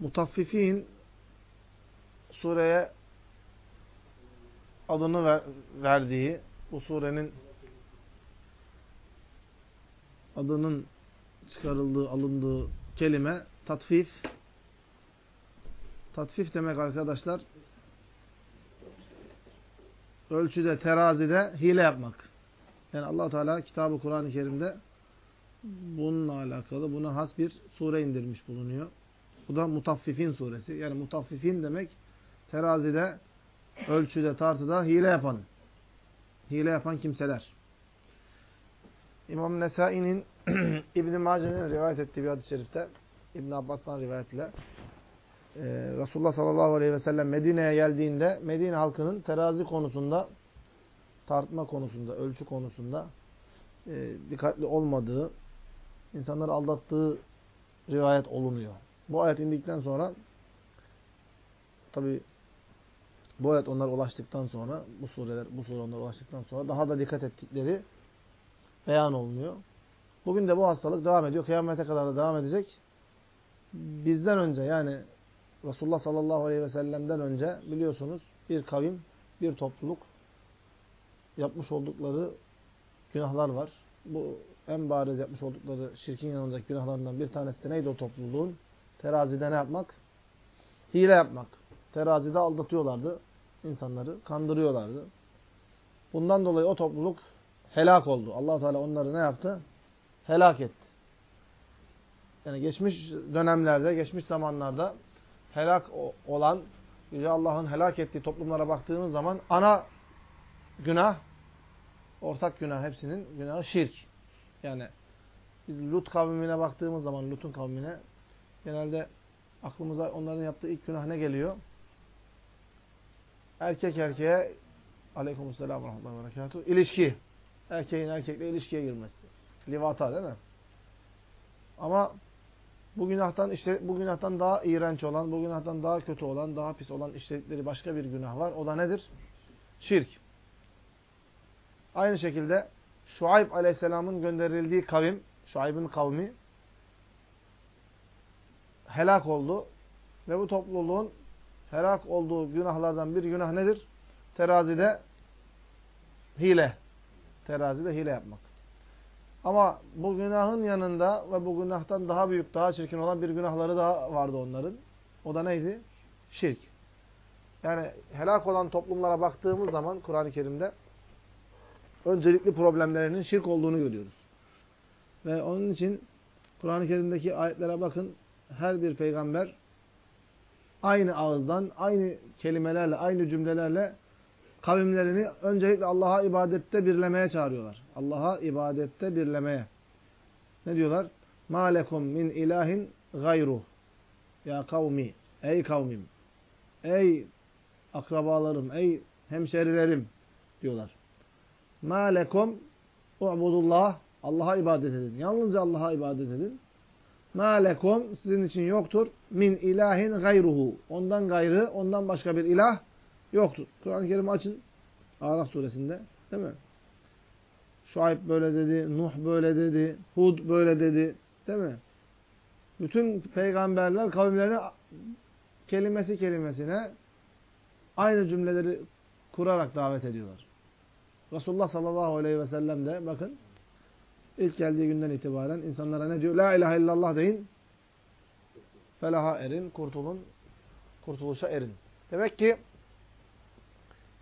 Mutaffifin sureye adını ver, verdiği bu surenin adının çıkarıldığı, alındığı kelime tatfif. Tatfif demek arkadaşlar ölçüde, terazide hile yapmak. Yani allah Teala kitabı Kur'an-ı Kerim'de bununla alakalı buna has bir sure indirmiş bulunuyor. Bu da Mutaffifin suresi. Yani Mutaffifin demek terazide, ölçüde, tartıda hile yapan. Hile yapan kimseler. İmam Nesai'nin İbn-i Mace'nin rivayet ettiği bir hadis-i şerifte İbn Abbas'tan rivayetle e, Resulullah sallallahu aleyhi ve sellem Medine'ye geldiğinde Medine halkının terazi konusunda tartma konusunda, ölçü konusunda e, dikkatli olmadığı, insanları aldattığı rivayet olunuyor. Bu ayet indikten sonra tabi bu ayet onlara ulaştıktan sonra bu sureler bu sure onlara ulaştıktan sonra daha da dikkat ettikleri beyan olunuyor. Bugün de bu hastalık devam ediyor. Kıyamete kadar da devam edecek. Bizden önce yani Resulullah sallallahu aleyhi ve sellem'den önce biliyorsunuz bir kavim, bir topluluk yapmış oldukları günahlar var. Bu en bariz yapmış oldukları şirkin yanındaki günahlarından bir tanesi de neydi o topluluğun? Terazide ne yapmak? Hile yapmak. Terazide aldatıyorlardı insanları, kandırıyorlardı. Bundan dolayı o topluluk helak oldu. allah Teala onları ne yaptı? Helak etti. Yani geçmiş dönemlerde, geçmiş zamanlarda helak olan, Yüce Allah'ın helak ettiği toplumlara baktığımız zaman ana günah, ortak günah hepsinin günahı şirk. Yani biz Lut kavmine baktığımız zaman, Lut'un kavmine genelde aklımıza onların yaptığı ilk günah ne geliyor? Erkek erkeğe aleykümselam ve rahmetullahi ve berekatuhu ilişki. Erkeğin erkekle ilişkiye girmesi. Livata değil mi? Ama bu günahtan işte bu günahtan daha iğrenç olan, bu günahtan daha kötü olan, daha pis olan işledikleri başka bir günah var. O da nedir? Şirk. Aynı şekilde Şuayb Aleyhisselam'ın gönderildiği kavim, Şuayb'ın kavmi helak oldu. Ve bu topluluğun helak olduğu günahlardan bir günah nedir? Terazide hile. Terazide hile yapmak. Ama bu günahın yanında ve bu günahtan daha büyük, daha çirkin olan bir günahları daha vardı onların. O da neydi? Şirk. Yani helak olan toplumlara baktığımız zaman Kur'an-ı Kerim'de öncelikli problemlerinin şirk olduğunu görüyoruz. Ve onun için Kur'an-ı Kerim'deki ayetlere bakın Her bir peygamber aynı ağızdan, aynı kelimelerle, aynı cümlelerle kavimlerini öncelikle Allah'a ibadette birlemeye çağırıyorlar. Allah'a ibadette birlemeye. Ne diyorlar? مَا لَكُمْ min ilahin gayru. Ya kavmi, ey kavmim, ey akrabalarım, ey hemşerilerim diyorlar. مَا لَكُمْ u'budullah. Allah'a ibadet edin. Yalnızca Allah'a ibadet edin. مَا لَكُمْ sizin için yoktur. Min ilahin gayruhu. Ondan gayrı, ondan başka bir ilah yoktur. Kur'an-ı Kerim'i açın. Araf suresinde. Değil mi? Şuayb böyle dedi, Nuh böyle dedi, Hud böyle dedi. Değil mi? Bütün peygamberler kavimlerine kelimesi kelimesine aynı cümleleri kurarak davet ediyorlar. Resulullah sallallahu aleyhi ve sellem de bakın ilk geldiği günden itibaren insanlara ne diyor? La ilahe illallah deyin. Felaha erin, kurtulun, kurtuluşa erin. Demek ki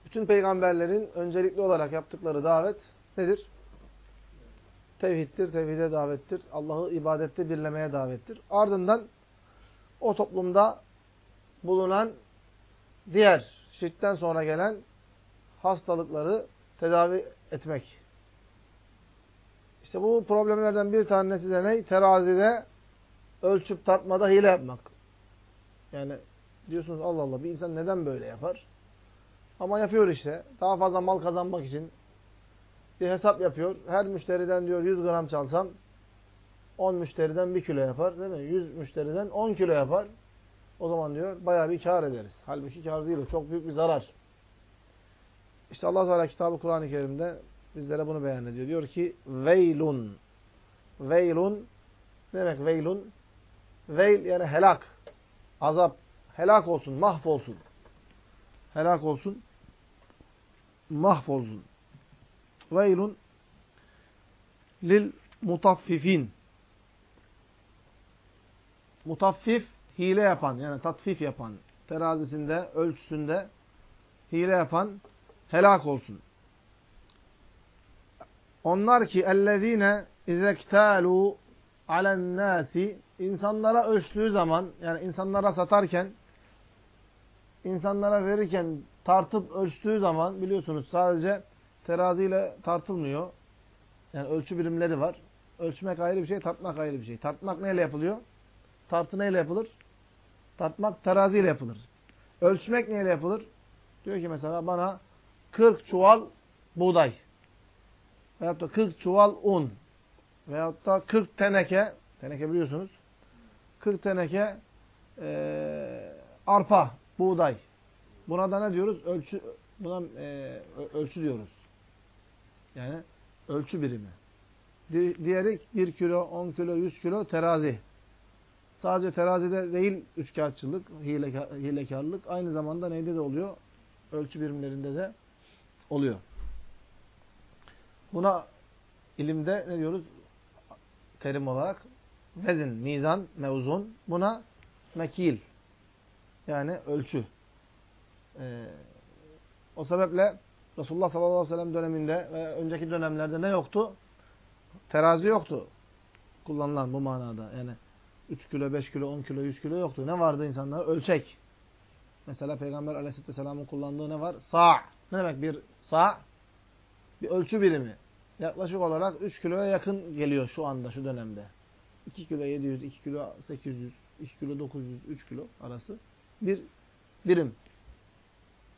bütün peygamberlerin öncelikli olarak yaptıkları davet nedir? Tevhiddir, tevhide davettir. Allah'ı ibadette birlemeye davettir. Ardından o toplumda bulunan diğer şirkten sonra gelen hastalıkları tedavi etmek. İşte bu problemlerden bir tanesi de ne? Terazide ölçüp tartmada hile yapmak. Yani diyorsunuz Allah Allah bir insan neden böyle yapar? Ama yapıyor işte. Daha fazla mal kazanmak için bir hesap yapıyor. Her müşteriden diyor 100 gram çalsam 10 müşteriden 1 kilo yapar değil mi? 100 müşteriden 10 kilo yapar. O zaman diyor bayağı bir kar ederiz. Halbuki kar değil. Çok büyük bir zarar. İşte Allah Teala kitabı Kur'an-ı Kerim'de bizlere bunu beyan ediyor. Diyor ki veylun. Veylun ne demek veylun? Veyl yani helak. azap, helak olsun, mahvolsun. Helak olsun, mahvolsun. Veylun lil mutaffifin. Mutaffif, hile yapan, yani tatfif yapan, terazisinde, ölçüsünde hile yapan helak olsun. Onlar ki ellezine izektalu alen nasi insanlara ölçtüğü zaman yani insanlara satarken insanlara verirken tartıp ölçtüğü zaman biliyorsunuz sadece teraziyle tartılmıyor. Yani ölçü birimleri var. Ölçmek ayrı bir şey, tartmak ayrı bir şey. Tartmak neyle yapılıyor? Tartı neyle yapılır? Tartmak teraziyle yapılır. Ölçmek neyle yapılır? Diyor ki mesela bana 40 çuval buğday veyahut da 40 çuval un veyahut da 40 teneke teneke biliyorsunuz 40 teneke e, arpa, buğday. Buna da ne diyoruz? Ölçü buna e, ölçü diyoruz. Yani ölçü birimi. Diğeri 1 kilo, 10 kilo, 100 kilo terazi. Sadece terazide değil üçkağıtçılık, hile, hilekarlık. Aynı zamanda neyde de oluyor? Ölçü birimlerinde de oluyor. Buna ilimde ne diyoruz? Terim olarak vezin, mizan, mevzun. Buna mekil. Yani ölçü. Ee, o sebeple Resulullah sallallahu aleyhi ve sellem döneminde ve önceki dönemlerde ne yoktu? Terazi yoktu. Kullanılan bu manada. Yani 3 kilo, 5 kilo, 10 kilo, 100 kilo yoktu. Ne vardı insanlara? Ölçek. Mesela Peygamber aleyhisselamın kullandığı ne var? Sa' Ne demek bir sa'? Bir ölçü birimi. Yaklaşık olarak 3 kiloya yakın geliyor şu anda, şu dönemde. 2 kilo 700, 2 kilo 800, 2 kilo 900, 3 kilo arası bir birim.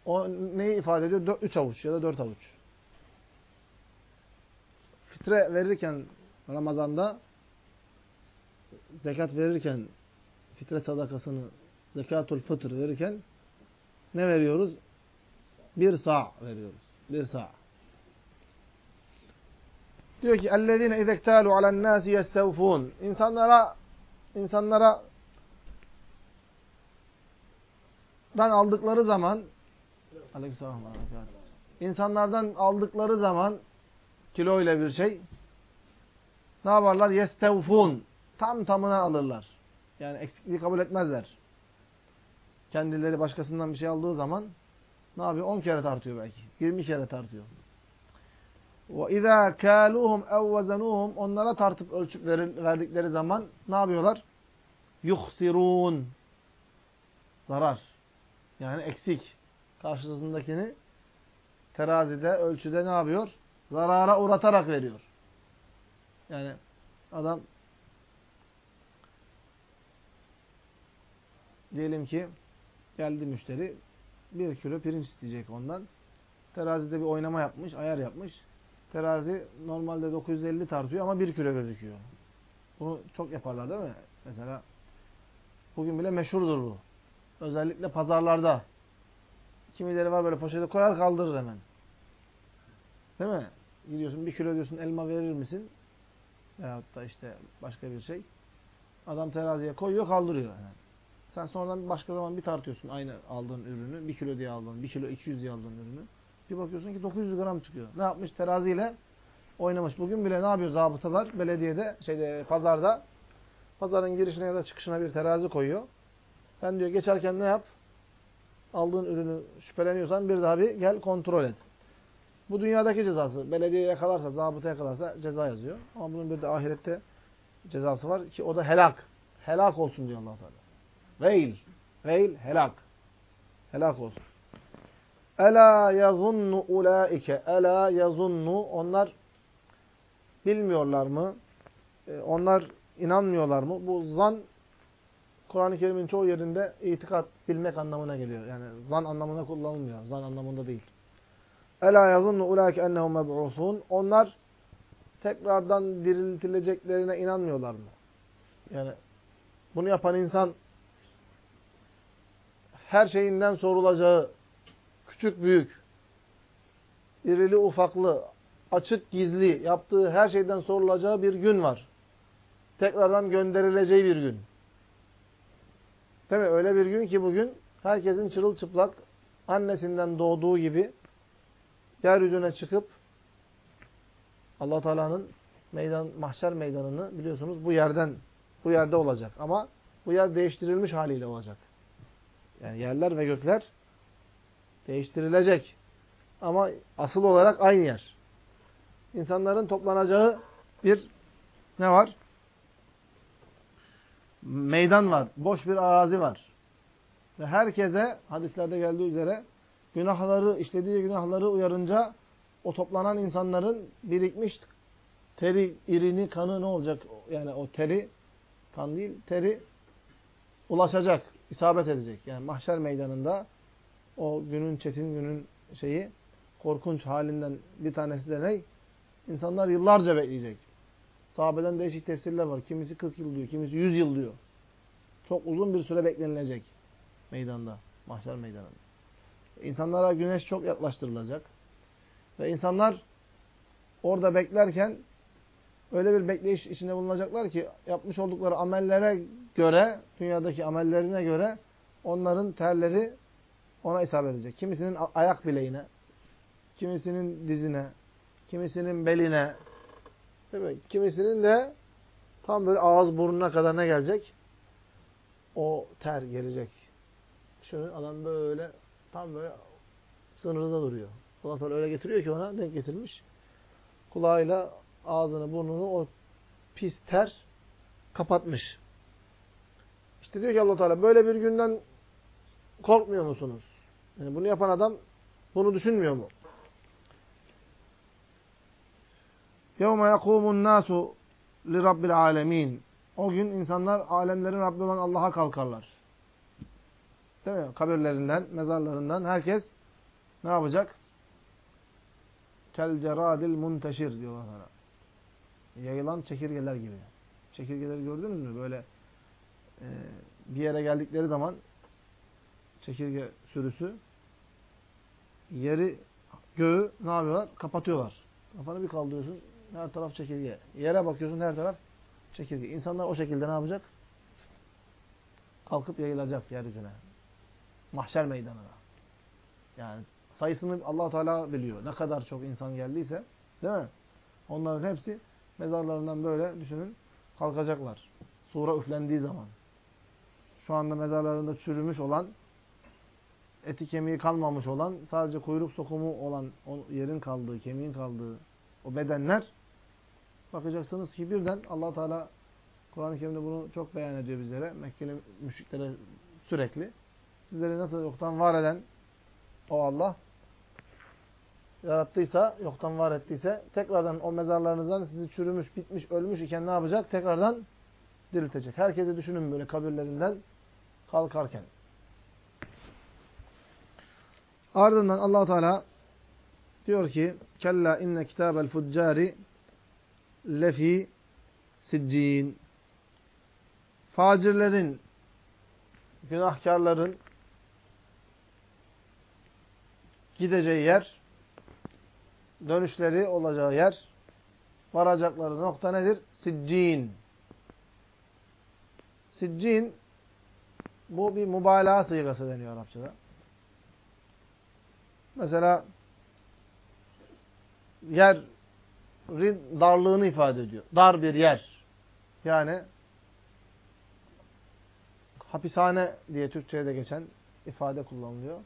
O neyi ifade ediyor? 3 avuç ya da 4 avuç. Fitre verirken Ramazan'da zekat verirken fitre sadakasını zekatul fıtır verirken ne veriyoruz? Bir sağ veriyoruz. Bir sağ. Diyor ki اَلَّذ۪ينَ اِذَا اَكْتَالُوا عَلَى النَّاسِ يَسْتَوْفُونَ İnsanlara insanlara dan aldıkları zaman Aleykümselam İnsanlardan aldıkları zaman kilo ile bir şey ne yaparlar? Yestevfun. Tam tamına alırlar. Yani eksikliği kabul etmezler. Kendileri başkasından bir şey aldığı zaman ne yapıyor? 10 kere tartıyor belki. 20 kere tartıyor. وَاِذَا كَالُوهُمْ اَوْ Onlara tartıp ölçüp verdikleri zaman ne yapıyorlar? يُخْسِرُونَ Zarar. Yani eksik. Karşısındakini terazide, ölçüde ne yapıyor? Zarara uğratarak veriyor. Yani adam diyelim ki geldi müşteri bir kilo pirinç isteyecek ondan. Terazide bir oynama yapmış, ayar yapmış. Terazi normalde 950 tartıyor ama 1 kilo gözüküyor. Bunu çok yaparlar değil mi? Mesela bugün bile meşhurdur bu. Özellikle pazarlarda. Kimileri var böyle poşete koyar kaldırır hemen. Değil mi? Gidiyorsun bir kilo diyorsun elma verir misin? Veyahut da işte başka bir şey. Adam teraziye koyuyor kaldırıyor. Yani. Sen sonradan başka zaman bir tartıyorsun aynı aldığın ürünü. Bir kilo diye aldığın, bir kilo 200 diye aldığın ürünü. Bir bakıyorsun ki 900 gram çıkıyor. Ne yapmış? Teraziyle oynamış. Bugün bile ne yapıyor zabıtalar? Belediyede, şeyde, pazarda pazarın girişine ya da çıkışına bir terazi koyuyor. Sen diyor geçerken ne yap? Aldığın ürünü şüpheleniyorsan bir daha bir gel kontrol et. Bu dünyadaki cezası. Belediye yakalarsa, zabıta yakalarsa ceza yazıyor. Ama bunun bir de ahirette cezası var ki o da helak. Helak olsun diyor allah Teala. Veil. Veil helak. Helak olsun. Ela yazunnu ulaike. Ela yazunnu. Onlar bilmiyorlar mı? Ee, onlar inanmıyorlar mı? Bu zan Kur'an-ı Kerim'in çoğu yerinde itikat, bilmek anlamına geliyor. Yani zan anlamına kullanılmıyor. Zan anlamında değil. Ela yazunnu ulaike ennehum meb'usun. Onlar tekrardan diriltileceklerine inanmıyorlar mı? Yani bunu yapan insan her şeyinden sorulacağı küçük büyük, irili ufaklı, açık gizli yaptığı her şeyden sorulacağı bir gün var. Tekrardan gönderileceği bir gün. Değil mi? Öyle bir gün ki bugün herkesin çırılçıplak annesinden doğduğu gibi yeryüzüne çıkıp Allah Teala'nın meydan mahşer meydanını biliyorsunuz bu yerden bu yerde olacak ama bu yer değiştirilmiş haliyle olacak. Yani yerler ve gökler değiştirilecek. Ama asıl olarak aynı yer. İnsanların toplanacağı bir ne var? Meydan var. Boş bir arazi var. Ve herkese hadislerde geldiği üzere günahları, işlediği günahları uyarınca o toplanan insanların birikmiş teri, irini, kanı ne olacak? Yani o teri, kan değil, teri ulaşacak, isabet edecek. Yani mahşer meydanında o günün, çetin günün şeyi, korkunç halinden bir tanesi de ne? İnsanlar yıllarca bekleyecek. Sahabeden değişik tefsirler var. Kimisi 40 yıl diyor, kimisi 100 yıl diyor. Çok uzun bir süre beklenilecek meydanda, mahşer meydanında. İnsanlara güneş çok yaklaştırılacak. Ve insanlar orada beklerken öyle bir bekleyiş içinde bulunacaklar ki yapmış oldukları amellere göre, dünyadaki amellerine göre onların terleri ona isabet edecek. Kimisinin ayak bileğine, kimisinin dizine, kimisinin beline, değil mi? kimisinin de tam böyle ağız burnuna kadar ne gelecek? O ter gelecek. Şunu adam böyle tam böyle sınırda duruyor. Ondan sonra öyle getiriyor ki ona denk getirmiş. Kulağıyla ağzını, burnunu o pis ter kapatmış. İşte diyor ki allah Teala böyle bir günden korkmuyor musunuz? Yani bunu yapan adam bunu düşünmüyor mu? يَوْمَ يَقُومُ النَّاسُ لِرَبِّ الْعَالَمِينَ O gün insanlar alemlerin Rabbi olan Allah'a kalkarlar. Değil mi? Kabirlerinden, mezarlarından herkes ne yapacak? Kel ceradil munteşir diyorlar sana. Yayılan çekirgeler gibi. Çekirgeleri gördünüz mü? Böyle e, bir yere geldikleri zaman çekirge sürüsü yeri, göğü ne yapıyorlar? Kapatıyorlar. Kafanı bir kaldırıyorsun, her taraf çekirge. Yere bakıyorsun, her taraf çekirge. İnsanlar o şekilde ne yapacak? Kalkıp yayılacak yeryüzüne. Mahşer meydanına. Yani sayısını allah Teala biliyor. Ne kadar çok insan geldiyse, değil mi? Onların hepsi mezarlarından böyle düşünün, kalkacaklar. Sura üflendiği zaman. Şu anda mezarlarında çürümüş olan, eti kemiği kalmamış olan, sadece kuyruk sokumu olan o yerin kaldığı, kemiğin kaldığı o bedenler bakacaksınız ki birden allah Teala Kur'an-ı Kerim'de bunu çok beyan ediyor bizlere. Mekkeli müşriklere sürekli. Sizleri nasıl yoktan var eden o Allah yarattıysa, yoktan var ettiyse tekrardan o mezarlarınızdan sizi çürümüş, bitmiş, ölmüş iken ne yapacak? Tekrardan diriltecek. Herkesi düşünün böyle kabirlerinden kalkarken. Ardından allah Teala diyor ki Kella inne kitabel fuccari lefi siccin Facirlerin, günahkarların gideceği yer, dönüşleri olacağı yer, varacakları nokta nedir? Siccin. Siccin, bu bir mübalağa sıygası deniyor Arapçada. Mesela yerin darlığını ifade ediyor. Dar bir yer. Yani hapishane diye Türkçe'de geçen ifade kullanılıyor.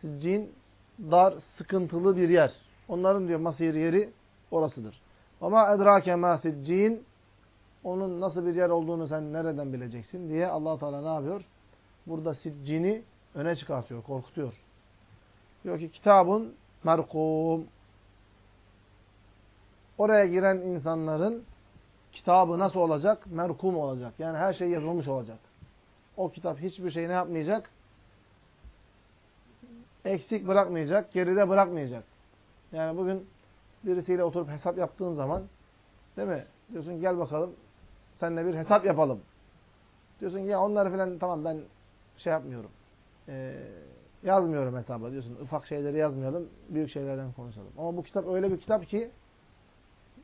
Siccin dar, sıkıntılı bir yer. Onların diyor masir yeri orasıdır. Ama edrake ma siccin onun nasıl bir yer olduğunu sen nereden bileceksin diye Allah Teala ne yapıyor? Burada siccini öne çıkartıyor, korkutuyor. Diyor ki kitabın merkum. Oraya giren insanların kitabı nasıl olacak? Merkum olacak. Yani her şey yazılmış olacak. O kitap hiçbir şey ne yapmayacak? Eksik bırakmayacak, geride bırakmayacak. Yani bugün birisiyle oturup hesap yaptığın zaman değil mi? Diyorsun gel bakalım seninle bir hesap yapalım. Diyorsun ki ya onları falan tamam ben şey yapmıyorum. Ee, yazmıyorum hesaba diyorsun. Ufak şeyleri yazmayalım, büyük şeylerden konuşalım. Ama bu kitap öyle bir kitap ki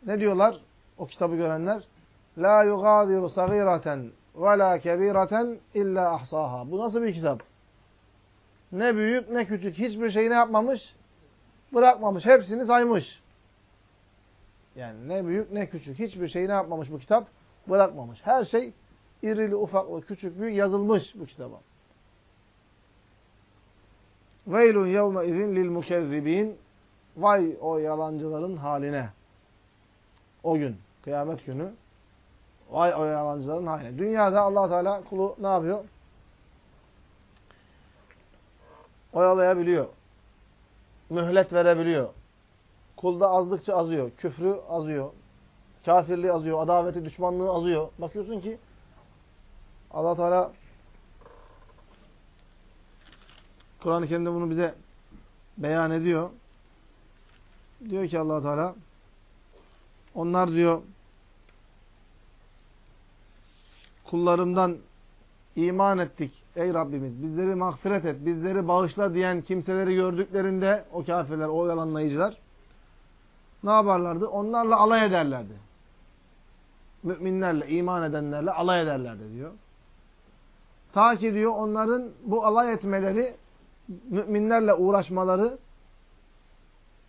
ne diyorlar o kitabı görenler? La yugadiru sagiraten ve la kebireten illa ahsaha. Bu nasıl bir kitap? Ne büyük ne küçük hiçbir şeyi ne yapmamış? Bırakmamış. Hepsini saymış. Yani ne büyük ne küçük hiçbir şeyi ne yapmamış bu kitap? Bırakmamış. Her şey irili ufaklı küçük büyük yazılmış bu kitaba. Veylun yevme izin lil mukezzibin. Vay o yalancıların haline. O gün, kıyamet günü. Vay o yalancıların haline. Dünyada allah Teala kulu ne yapıyor? Oyalayabiliyor. Mühlet verebiliyor. Kulda azdıkça azıyor. Küfrü azıyor. Kafirliği azıyor. Adaveti, düşmanlığı azıyor. Bakıyorsun ki allah Teala Kur'an-ı Kerim'de bunu bize beyan ediyor. Diyor ki allah Teala onlar diyor kullarımdan iman ettik ey Rabbimiz bizleri mağfiret et, bizleri bağışla diyen kimseleri gördüklerinde o kafirler, o yalanlayıcılar ne yaparlardı? Onlarla alay ederlerdi. Müminlerle, iman edenlerle alay ederlerdi diyor. Ta ki diyor onların bu alay etmeleri, müminlerle uğraşmaları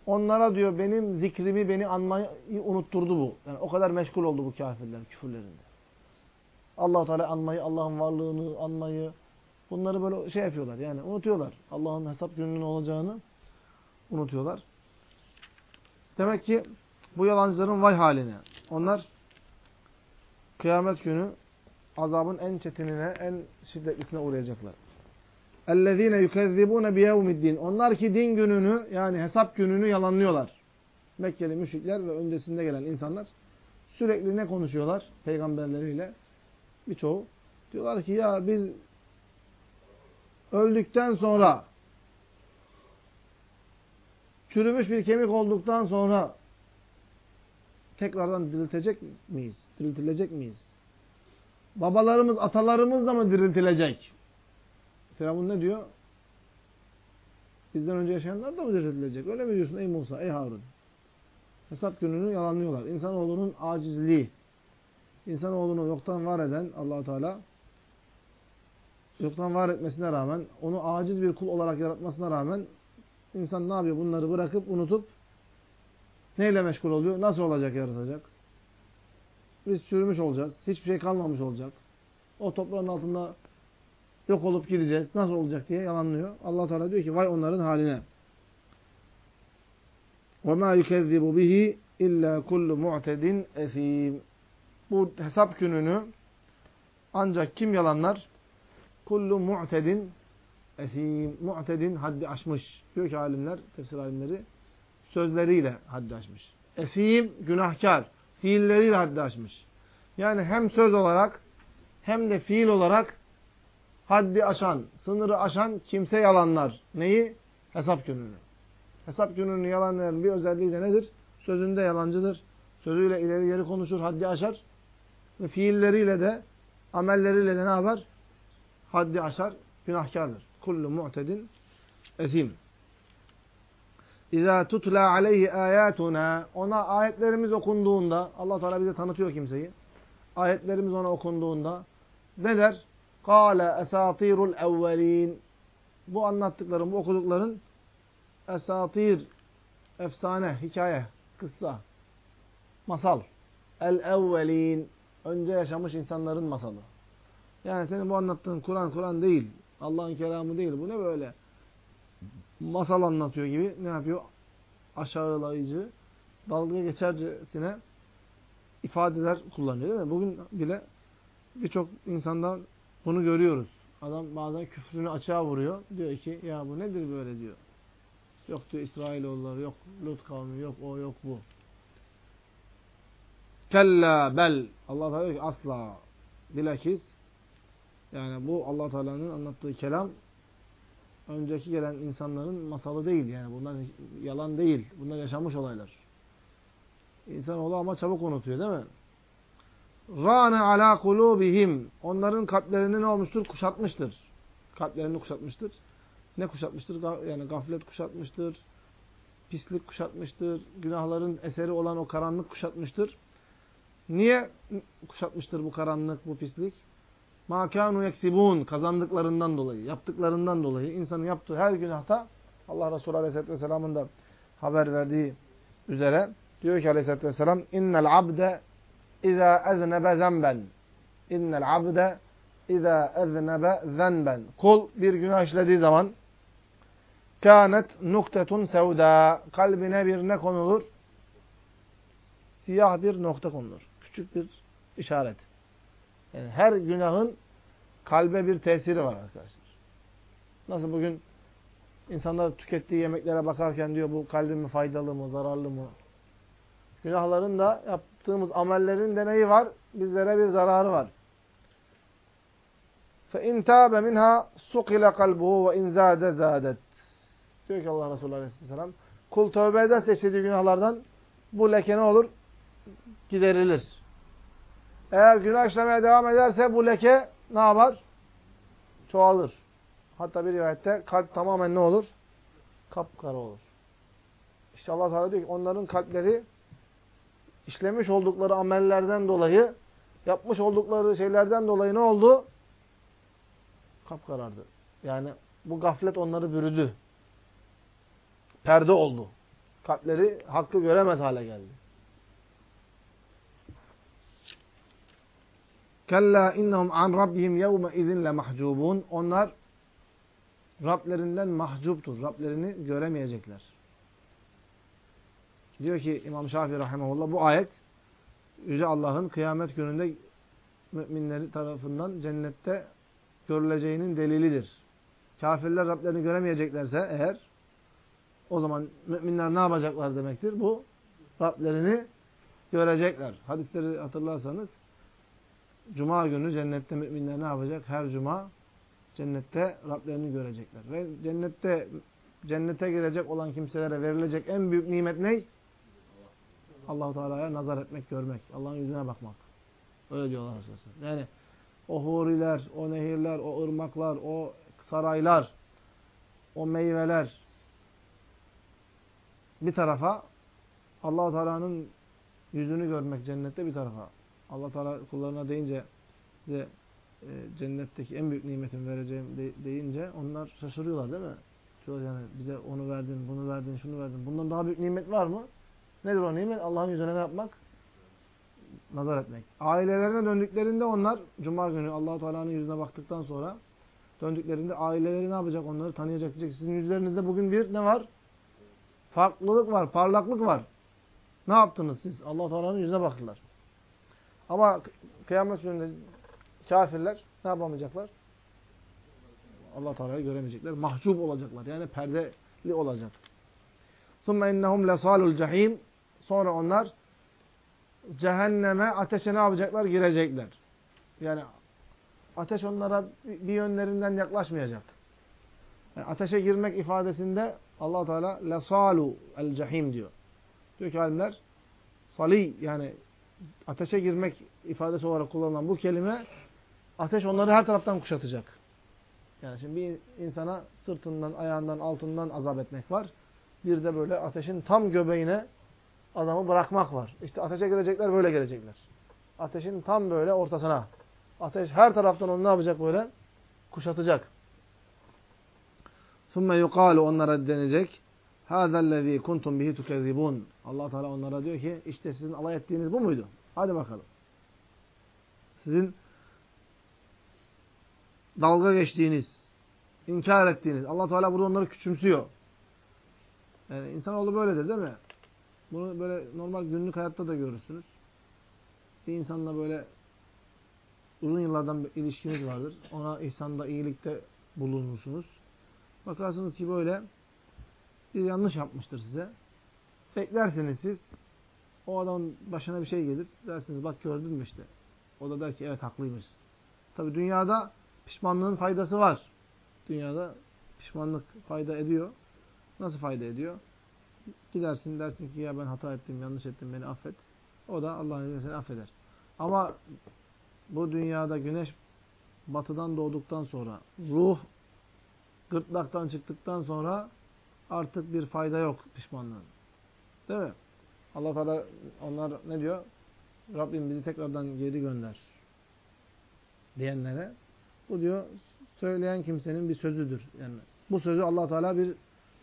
onlara diyor benim zikrimi, beni anmayı unutturdu bu. Yani o kadar meşgul oldu bu kafirler küfürlerinde. allah Teala anmayı, Allah'ın varlığını anmayı, bunları böyle şey yapıyorlar. Yani unutuyorlar. Allah'ın hesap gününün olacağını unutuyorlar. Demek ki bu yalancıların vay haline. Onlar kıyamet günü azabın en çetinine, en şiddetlisine uğrayacaklar. اَلَّذ۪ينَ يُكَذِّبُونَ بِيَوْمِ الدِّينِ Onlar ki din gününü yani hesap gününü yalanlıyorlar. Mekkeli müşrikler ve öncesinde gelen insanlar sürekli ne konuşuyorlar peygamberleriyle? Birçoğu diyorlar ki ya biz öldükten sonra çürümüş bir kemik olduktan sonra tekrardan diriltecek miyiz? Diriltilecek miyiz? Babalarımız, atalarımız da mı diriltilecek? Firavun ne diyor? Bizden önce yaşayanlar da mı diriltilecek? Öyle mi diyorsun ey Musa, ey Harun? Hesap gününü yalanlıyorlar. İnsanoğlunun acizliği, insanoğlunu yoktan var eden allah Teala yoktan var etmesine rağmen, onu aciz bir kul olarak yaratmasına rağmen insan ne yapıyor? Bunları bırakıp, unutup neyle meşgul oluyor? Nasıl olacak, yaratacak? Biz çürümüş olacağız. Hiçbir şey kalmamış olacak. O toprağın altında Yok olup gideceğiz. Nasıl olacak diye yalanlıyor. Allah Teala diyor ki vay onların haline. Ve ma yukezzibu bihi illa kullu mu'tedin esim. Bu hesap gününü ancak kim yalanlar? Kullu mu'tedin esim. Mu'tedin haddi aşmış. Diyor ki alimler, tefsir alimleri sözleriyle haddi aşmış. Esim günahkar. Fiilleriyle haddi aşmış. Yani hem söz olarak hem de fiil olarak haddi aşan, sınırı aşan kimse yalanlar. Neyi? Hesap gününü. Hesap gününü yalanlayan bir özelliği de nedir? Sözünde yalancıdır. Sözüyle ileri geri konuşur, haddi aşar. Ve fiilleriyle de, amelleriyle de ne yapar? Haddi aşar, günahkardır. Kullu mu'tedin esim. İza tutla aleyhi ayatuna ona ayetlerimiz okunduğunda Allah Teala bize tanıtıyor kimseyi. Ayetlerimiz ona okunduğunda ne der? Kâle esatirul evvelin. Bu anlattıkların, bu okudukların esatir, efsane, hikaye, kıssa, masal. El evvelin. Önce yaşamış insanların masalı. Yani senin bu anlattığın Kur'an, Kur'an değil. Allah'ın kelamı değil. Bu ne böyle? Masal anlatıyor gibi ne yapıyor? Aşağılayıcı, dalga geçercesine ifadeler kullanıyor değil mi? Bugün bile birçok insandan bunu görüyoruz. Adam bazen küfrünü açığa vuruyor. Diyor ki ya bu nedir böyle diyor. Yok diyor İsrailoğulları, yok Lut kavmi, yok o, yok bu. Kella bel. Allah Teala diyor ki asla. Bilakis yani bu Allah Teala'nın anlattığı kelam önceki gelen insanların masalı değil. Yani bunlar yalan değil. Bunlar yaşanmış olaylar. İnsanoğlu ama çabuk unutuyor değil mi? Râne alâ kulûbihim. Onların kalplerini ne olmuştur? Kuşatmıştır. Kalplerini kuşatmıştır. Ne kuşatmıştır? Yani gaflet kuşatmıştır. Pislik kuşatmıştır. Günahların eseri olan o karanlık kuşatmıştır. Niye kuşatmıştır bu karanlık, bu pislik? Ma kanu yeksibun kazandıklarından dolayı, yaptıklarından dolayı insanın yaptığı her günahta Allah Resulü Aleyhisselatü Vesselam'ın da haber verdiği üzere diyor ki Aleyhisselatü Vesselam innel abde izâ eznebe zenben innel abde izâ eznebe zenben kul bir günah işlediği zaman kânet nuktetun sevdâ kalbine bir ne konulur? Siyah bir nokta konulur. Küçük bir işaret. Yani her günahın kalbe bir tesiri var arkadaşlar. Nasıl bugün insanlar tükettiği yemeklere bakarken diyor bu kalbime faydalı mı, zararlı mı? Günahların da yaptığımız amellerin de neyi var? Bizlere bir zararı var. فَاِنْ تَابَ مِنْهَا سُقِلَ قَلْبُهُ وَاِنْ زَادَ زَادَتْ Diyor ki Allah Resulü Aleyhisselam, kul tövbe ederse işlediği günahlardan bu leke ne olur? Giderilir. Eğer günah işlemeye devam ederse bu leke ne yapar? Çoğalır. Hatta bir rivayette kalp tamamen ne olur? Kapkara olur. İşte Allah Teala diyor ki onların kalpleri işlemiş oldukları amellerden dolayı, yapmış oldukları şeylerden dolayı ne oldu? Kapkarardı. Yani bu gaflet onları bürüdü. Perde oldu. Kalpleri hakkı göremez hale geldi. Kella innahum an rabbihim yevme izin le mahcubun. Onlar Rablerinden mahcuptur. Rablerini göremeyecekler. Diyor ki İmam Şafii rahimahullah bu ayet Yüce Allah'ın kıyamet gününde müminleri tarafından cennette görüleceğinin delilidir. Kafirler Rablerini göremeyeceklerse eğer o zaman müminler ne yapacaklar demektir? Bu Rablerini görecekler. Hadisleri hatırlarsanız Cuma günü cennette müminler ne yapacak? Her cuma cennette Rablerini görecekler. Ve cennette cennete girecek olan kimselere verilecek en büyük nimet ne? Allah Teala'ya nazar etmek, görmek. Allah'ın yüzüne bakmak. Öyle diyorlar aslında. Yani o huriler, o nehirler, o ırmaklar, o saraylar, o meyveler bir tarafa Allah Teala'nın yüzünü görmek cennette bir tarafa. Allah Teala kullarına deyince size e, cennetteki en büyük nimetin vereceğim de, deyince onlar şaşırıyorlar değil mi? Diyor yani bize onu verdin, bunu verdin, şunu verdin. Bundan daha büyük nimet var mı? Nedir o nimet? Allah'ın yüzüne ne yapmak? Nazar etmek. Ailelerine döndüklerinde onlar Cuma günü allah Teala'nın yüzüne baktıktan sonra döndüklerinde aileleri ne yapacak? Onları tanıyacak diyecek. Sizin yüzlerinizde bugün bir ne var? Farklılık var, parlaklık var. Ne yaptınız siz? allah Teala'nın yüzüne baktılar. Ama kıyamet gününde kafirler ne yapamayacaklar? Allah Teala'yı göremeyecekler. Mahcup olacaklar. Yani perdeli olacak. ثُمَّ اِنَّهُمْ لَصَالُ الْجَحِيمِ Sonra onlar cehenneme, ateşe ne yapacaklar? Girecekler. Yani ateş onlara bir yönlerinden yaklaşmayacak. Yani ateşe girmek ifadesinde allah Teala lesalu el cehim diyor. Diyor ki alimler sali yani ateşe girmek ifadesi olarak kullanılan bu kelime ateş onları her taraftan kuşatacak. Yani şimdi bir insana sırtından, ayağından, altından azap etmek var. Bir de böyle ateşin tam göbeğine adamı bırakmak var. İşte ateşe gelecekler böyle gelecekler. Ateşin tam böyle ortasına. Ateş her taraftan onu ne yapacak böyle? Kuşatacak. ثُمَّ يُقَالُ Onlara denecek. هَذَا الَّذ۪ي كُنْتُمْ بِهِ تُكَذِّبُونَ allah Teala onlara diyor ki işte sizin alay ettiğiniz bu muydu? Hadi bakalım. Sizin dalga geçtiğiniz, inkar ettiğiniz. allah Teala burada onları küçümsüyor. Yani insanoğlu böyledir değil mi? Bunu böyle normal günlük hayatta da görürsünüz. Bir insanla böyle uzun yıllardan bir ilişkiniz vardır. Ona ihsanda, iyilikte bulunursunuz. Bakarsınız ki böyle bir yanlış yapmıştır size. Beklersiniz siz. O adamın başına bir şey gelir. Dersiniz bak gördün mü işte. O da der ki evet haklıymış. Tabi dünyada pişmanlığın faydası var. Dünyada pişmanlık fayda ediyor. Nasıl fayda ediyor? Gidersin dersin ki ya ben hata ettim, yanlış ettim, beni affet. O da Allah'ın izniyle seni affeder. Ama bu dünyada güneş batıdan doğduktan sonra, ruh gırtlaktan çıktıktan sonra artık bir fayda yok pişmanlığın. Değil mi? Allah Teala onlar ne diyor? Rabbim bizi tekrardan geri gönder diyenlere Bu diyor söyleyen kimsenin bir sözüdür. Yani bu sözü Allah Teala bir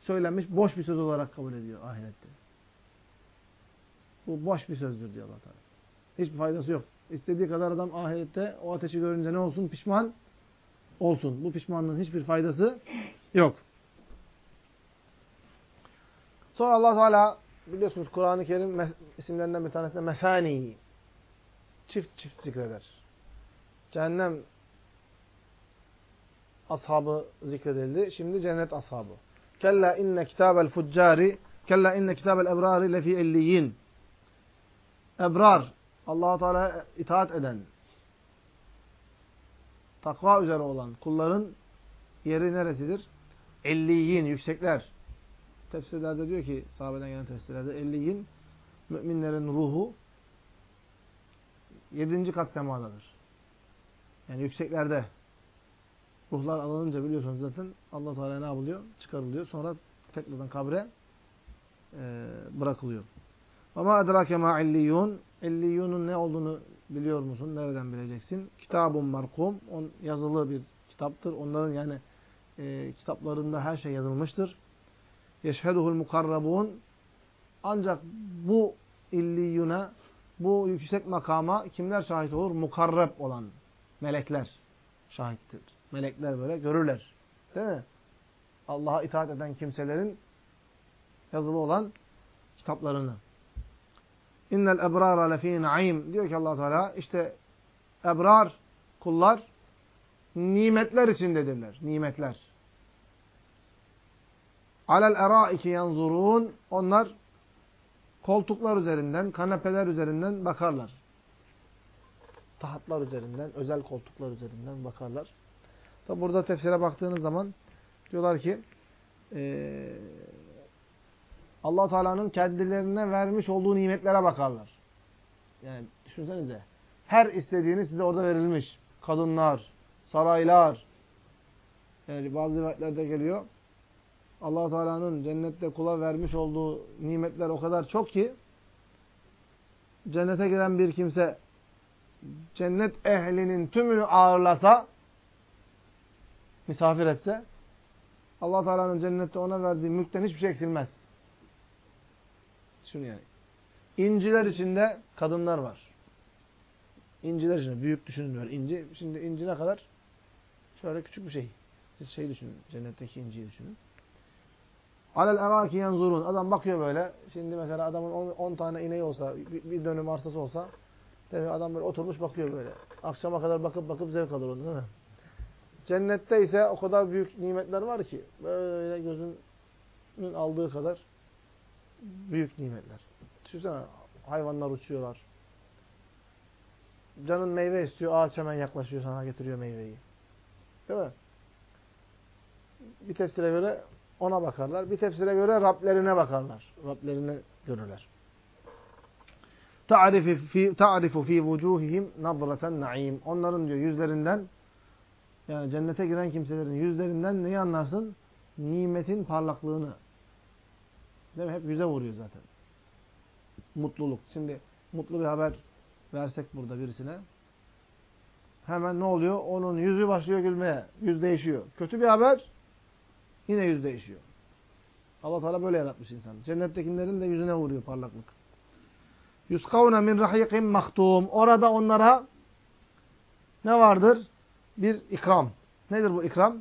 söylenmiş boş bir söz olarak kabul ediyor ahirette. Bu boş bir sözdür diyor Allah Teala. Hiçbir faydası yok. İstediği kadar adam ahirette o ateşi görünce ne olsun? Pişman olsun. Bu pişmanlığın hiçbir faydası yok. Sonra Allah Teala biliyorsunuz Kur'an-ı Kerim isimlerinden bir tanesinde mesani çift çift zikreder. Cehennem ashabı zikredildi. Şimdi cennet ashabı. Kella inne kitabel fuccari kella inne kitabel ebrari lefi elliyin. Ebrar allah Teala itaat eden takva üzere olan kulların yeri neresidir? Elliyin, yüksekler. Tefsirlerde diyor ki, sahabeden gelen tefsirlerde, elliyin, müminlerin ruhu yedinci kat semadadır. Yani yükseklerde. Ruhlar alınınca biliyorsunuz zaten allah Teala ne yapılıyor? Çıkarılıyor. Sonra tekrardan kabre e, bırakılıyor. Ama edrake ma illiyun. İlliyunun ne olduğunu biliyor musun? Nereden bileceksin? Kitabun markum. On, yazılı bir kitaptır. Onların yani e, kitaplarında her şey yazılmıştır. Yeşheduhul mukarrabun. Ancak bu illiyuna, bu yüksek makama kimler şahit olur? Mukarrab olan melekler şahittir. Melekler böyle görürler. Değil mi? Allah'a itaat eden kimselerin yazılı olan kitaplarını. İnnel ebrara lefî naim. Diyor ki allah Teala işte ebrar kullar nimetler içindedirler. Nimetler. Alel eraiki yanzurun. Onlar koltuklar üzerinden, kanepeler üzerinden bakarlar. Tahtlar üzerinden, özel koltuklar üzerinden bakarlar. Tabi burada tefsire baktığınız zaman diyorlar ki ee, allah Teala'nın kendilerine vermiş olduğu nimetlere bakarlar. Yani düşünsenize. Her istediğiniz size orada verilmiş. Kadınlar, saraylar. Yani bazı rivayetlerde geliyor. allah Teala'nın cennette kula vermiş olduğu nimetler o kadar çok ki cennete giren bir kimse cennet ehlinin tümünü ağırlasa misafir etse allah Teala'nın cennette ona verdiği mülkten hiçbir şey eksilmez. Şunu yani. İnciler içinde kadınlar var. İnciler içinde. Büyük düşünün böyle inci. Şimdi inci ne kadar? Şöyle küçük bir şey. Siz şey düşünün. Cennetteki inciyi düşünün. Alel eraki yanzurun. Adam bakıyor böyle. Şimdi mesela adamın 10 tane ineği olsa, bir dönüm arsası olsa tabii adam böyle oturmuş bakıyor böyle. Akşama kadar bakıp bakıp zevk alır onu değil mi? Cennette ise o kadar büyük nimetler var ki böyle gözünün aldığı kadar büyük nimetler. Düşünsene hayvanlar uçuyorlar. Canın meyve istiyor, ağaç hemen yaklaşıyor sana getiriyor meyveyi. Değil mi? Bir tefsire göre ona bakarlar. Bir tefsire göre Rablerine bakarlar. Rablerini görürler. Ta'rifu fi ta'rifu fi vucuhihim nadraten naim. Onların diyor yüzlerinden yani cennete giren kimselerin yüzlerinden neyi anlarsın? Nimetin parlaklığını. Değil mi? Hep yüze vuruyor zaten. Mutluluk. Şimdi mutlu bir haber versek burada birisine hemen ne oluyor? Onun yüzü başlıyor gülmeye. Yüz değişiyor. Kötü bir haber yine yüz değişiyor. Allah Teala böyle yaratmış insanı. Cennettekilerin de yüzüne vuruyor parlaklık. Yuskavne min rahiqin mahtum. Orada onlara ne vardır? Bir ikram. Nedir bu ikram?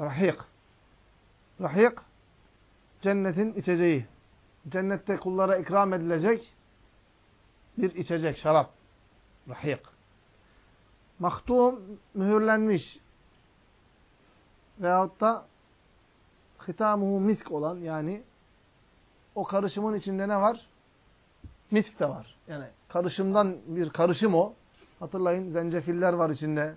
Rahik. Rahik cennetin içeceği. Cennette kullara ikram edilecek bir içecek, şarap. Rahik. Mahtum, mühürlenmiş. Veyahut da hitamuhu misk olan yani o karışımın içinde ne var? Misk de var. Yani karışımdan bir karışım o. Hatırlayın zencefiller var içinde.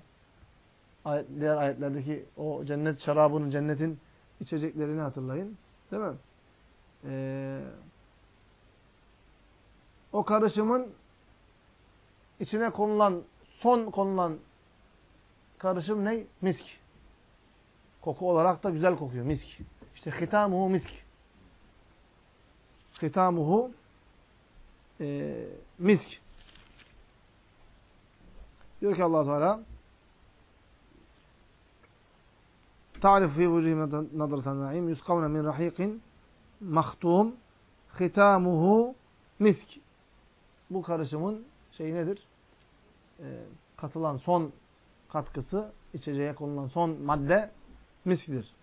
Diğer ayetlerdeki o cennet şarabının, cennetin içeceklerini hatırlayın. Değil mi? Ee, o karışımın içine konulan, son konulan karışım ne? Misk. Koku olarak da güzel kokuyor. Misk. İşte hitamuhu misk. Hitamuhu e, misk. Diyor ki allah Teala ta'rifu fi vucuhim nadratan naim yusqavne min rahiqin mahtum hitamuhu misk. Bu karışımın şey nedir? E, katılan son katkısı, içeceğe konulan son madde miskdir.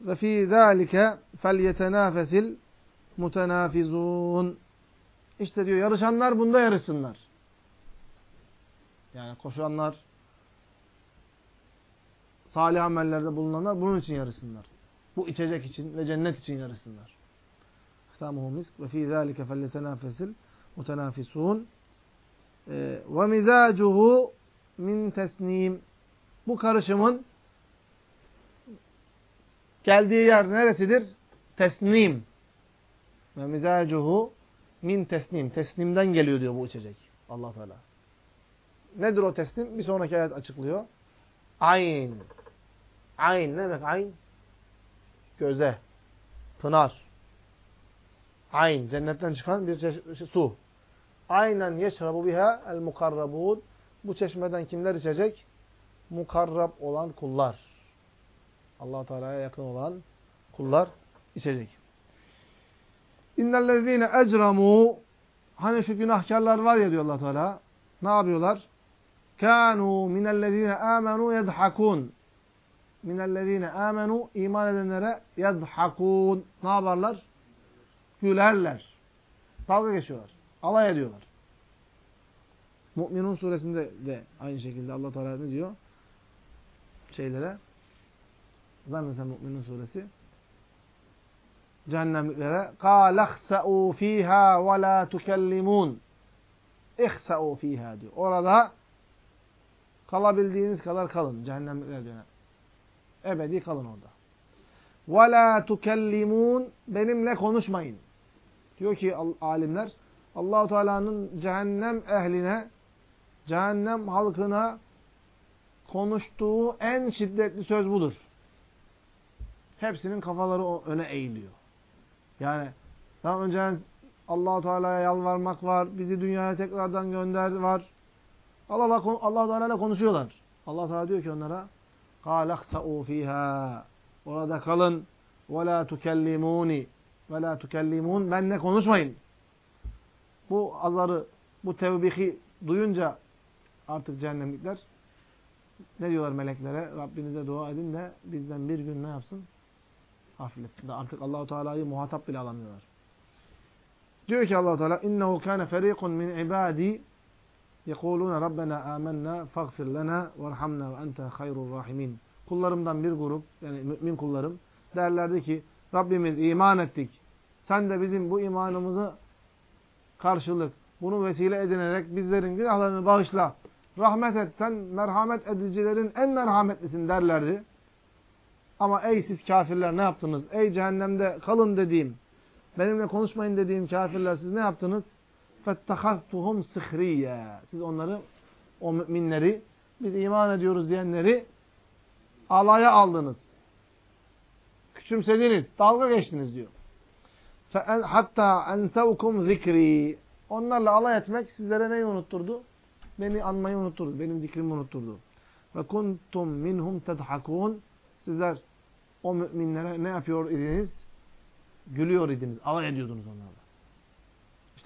Ve fî zâlike felyetenâfesil mutenâfizûn. İşte diyor yarışanlar bunda yarışsınlar. Yani koşanlar, salih amellerde bulunanlar bunun için yarışsınlar. Bu içecek için ve cennet için yarışsınlar. Hitamuhu misk ve fî zâlike felyetenâfesil mutenâfisûn. Ee, ve mizacuhu min tesnim. Bu karışımın geldiği yer neresidir? Tesnim. Ve mizacuhu min tesnim. Tesnimden geliyor diyor bu içecek. allah Teala. Nedir o teslim? Bir sonraki ayet açıklıyor. Ayn. Ayn ne demek ayn? Göze. Pınar. Ayn. Cennetten çıkan bir şey, su. Aynen yeşrabu biha el mukarrabun. Bu çeşmeden kimler içecek? Mukarrab olan kullar. allah Teala'ya yakın olan kullar içecek. İnnellezîne ecramû Hani şu günahkarlar var ya diyor allah Teala. Ne yapıyorlar? kânû minellezîne âmenû yedhakûn. Minellezîne âmenû iman edenlere yedhakûn. Ne yaparlar? Gülerler. Dalga geçiyorlar. Alay ediyorlar. Mü'minun suresinde de aynı şekilde Allah Teala ne diyor? Şeylere zannedersem Mü'minun suresi cehennemliklere قَالَخْسَعُوا ف۪يهَا وَلَا تُكَلِّمُونَ اِخْسَعُوا ف۪يهَا diyor. Orada kalabildiğiniz kadar kalın. Cehennemlikler diyor. Ebedi kalın orada. وَلَا تُكَلِّمُونَ Benimle konuşmayın. Diyor ki alimler Allahu Teala'nın cehennem ehline, cehennem halkına konuştuğu en şiddetli söz budur. Hepsinin kafaları öne eğiliyor. Yani daha önce Allahu Teala'ya yalvarmak var, bizi dünyaya tekrardan gönder var. Allah Allah Allah Teala ile konuşuyorlar. Allah Teala diyor ki onlara: "Qalakhsa'u fiha." Orada kalın. "Ve la tukellimuni." Ve la tukellimun. Benle konuşmayın. Bu azarı, bu tevbihi duyunca artık cehennemlikler ne diyorlar meleklere? Rabbinize dua edin de bizden bir gün ne yapsın? Hafifletsin. Artık Allahu Teala'yı muhatap bile alamıyorlar. Diyor ki Allahu Teala innehu kana fariqun min ibadi rabbena amennâ faghfir lana verhamna ve ente hayrul rahimin. Kullarımdan bir grup yani mümin kullarım derlerdi ki Rabbimiz iman ettik. Sen de bizim bu imanımızı karşılık, bunu vesile edinerek bizlerin günahlarını bağışla. Rahmet et, sen merhamet edicilerin en merhametlisin derlerdi. Ama ey siz kafirler ne yaptınız? Ey cehennemde kalın dediğim, benimle konuşmayın dediğim kafirler siz ne yaptınız? فَاتَّخَذْتُهُمْ سِخْرِيَّ Siz onları, o müminleri, biz iman ediyoruz diyenleri alaya aldınız. Küçümsediniz, dalga geçtiniz diyor. Hatta ensevkum zikri. Onlarla alay etmek sizlere neyi unutturdu? Beni anmayı unutturdu. Benim zikrimi unutturdu. Ve kuntum minhum tedhakun. Sizler o müminlere ne yapıyor idiniz? Gülüyor idiniz. Alay ediyordunuz onlarla.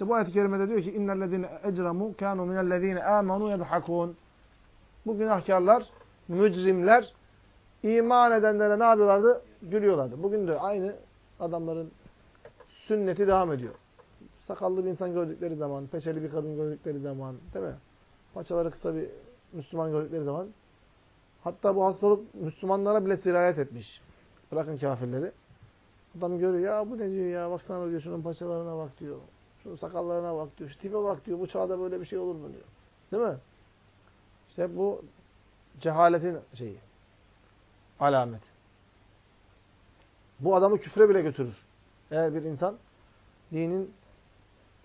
İşte bu ayet-i kerimede diyor ki innellezine ecremu kanu minellezine amanu yedhakun. Bu günahkarlar, mücrimler iman edenlere ne yapıyorlardı? Gülüyorlardı. Bugün de aynı adamların sünneti devam ediyor. Sakallı bir insan gördükleri zaman, peçeli bir kadın gördükleri zaman, değil mi? Paçaları kısa bir Müslüman gördükleri zaman hatta bu hastalık Müslümanlara bile sirayet etmiş. Bırakın kafirleri. Adam görüyor ya bu ne diyor ya baksana diyor şunun paçalarına bak diyor. Şunun sakallarına bak diyor. Şu tipe bak diyor. Bu çağda böyle bir şey olur mu diyor. Değil mi? İşte bu cehaletin şeyi. Alamet. Bu adamı küfre bile götürür. Eğer bir insan dinin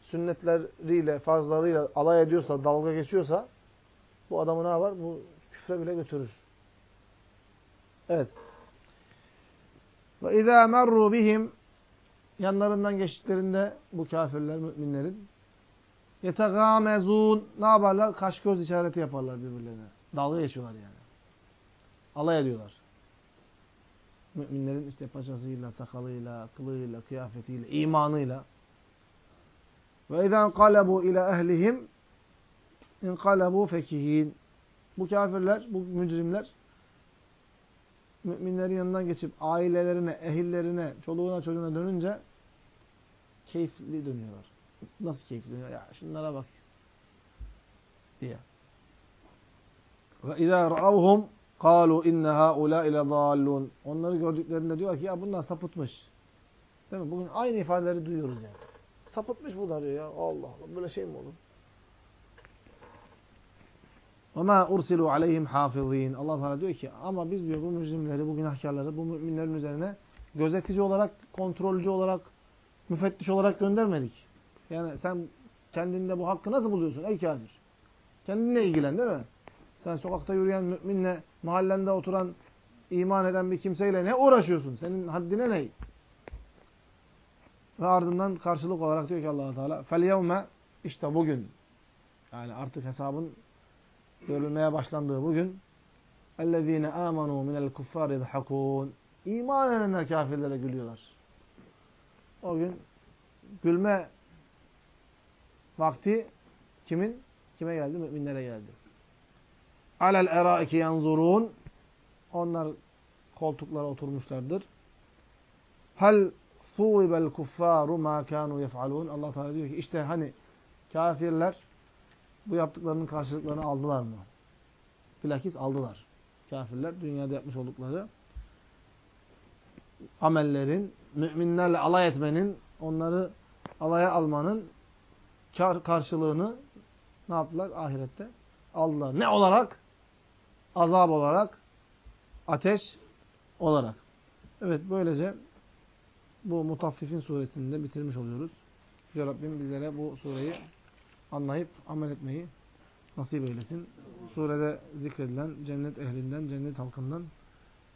sünnetleriyle, farzlarıyla alay ediyorsa, dalga geçiyorsa bu adamı ne yapar? Bu küfre bile götürür. Evet. Ve izâ merru bihim yanlarından geçtiklerinde bu kafirler, müminlerin yetegâmezûn ne yaparlar? Kaş göz işareti yaparlar birbirlerine. Dalga geçiyorlar yani. Alay ediyorlar. Müminlerin işte paçasıyla, sakalıyla, kılığıyla, kıyafetiyle, imanıyla. Ve izâ kalabu ila ehlihim inkalabu fekihin. Bu kafirler, bu mücrimler müminlerin yanından geçip ailelerine, ehillerine, çoluğuna, çocuğuna dönünce keyifli dönüyorlar. Nasıl keyifli dönüyor? Ya şunlara bak. Diye. Ve izâ ra'avhum قَالُوا اِنَّ هَا اُولَٰئِ لَضَالُّونَ Onları gördüklerinde diyor ki ya bunlar sapıtmış. Değil mi? Bugün aynı ifadeleri duyuyoruz yani. Sapıtmış bunlar diyor ya. Allah Allah böyle şey mi olur? وَمَا اُرْسِلُوا عَلَيْهِمْ حَافِظ۪ينَ Allah Teala diyor ki ama biz diyor bu mücrimleri, bu günahkarları bu müminlerin üzerine gözetici olarak, kontrolcü olarak, müfettiş olarak göndermedik. Yani sen kendinde bu hakkı nasıl buluyorsun ey kafir? Kendinle ilgilen değil mi? Sen sokakta yürüyen müminle, mahallende oturan, iman eden bir kimseyle ne uğraşıyorsun? Senin haddine ne? Ve ardından karşılık olarak diyor ki allah Teala فَالْيَوْمَ işte bugün yani artık hesabın görülmeye başlandığı bugün اَلَّذ۪ينَ آمَنُوا مِنَ الْكُفَّارِ يَضْحَكُونَ İman edenler kafirlere gülüyorlar. O gün gülme vakti kimin? Kime geldi? Müminlere geldi. Alel eraiki yanzurun. Onlar koltuklara oturmuşlardır. Hal suibel kuffaru ma kanu yef'alun. Allah Teala diyor ki işte hani kafirler bu yaptıklarının karşılıklarını aldılar mı? Bilakis aldılar. Kafirler dünyada yapmış oldukları amellerin, müminlerle alay etmenin, onları alaya almanın kar karşılığını ne yaptılar ahirette? Aldılar. Ne olarak? Azap olarak, ateş olarak. Evet böylece bu Mutaffifin suresinde bitirmiş oluyoruz. Yüce Rabbim bizlere bu sureyi anlayıp amel etmeyi nasip eylesin. Surede zikredilen cennet ehlinden, cennet halkından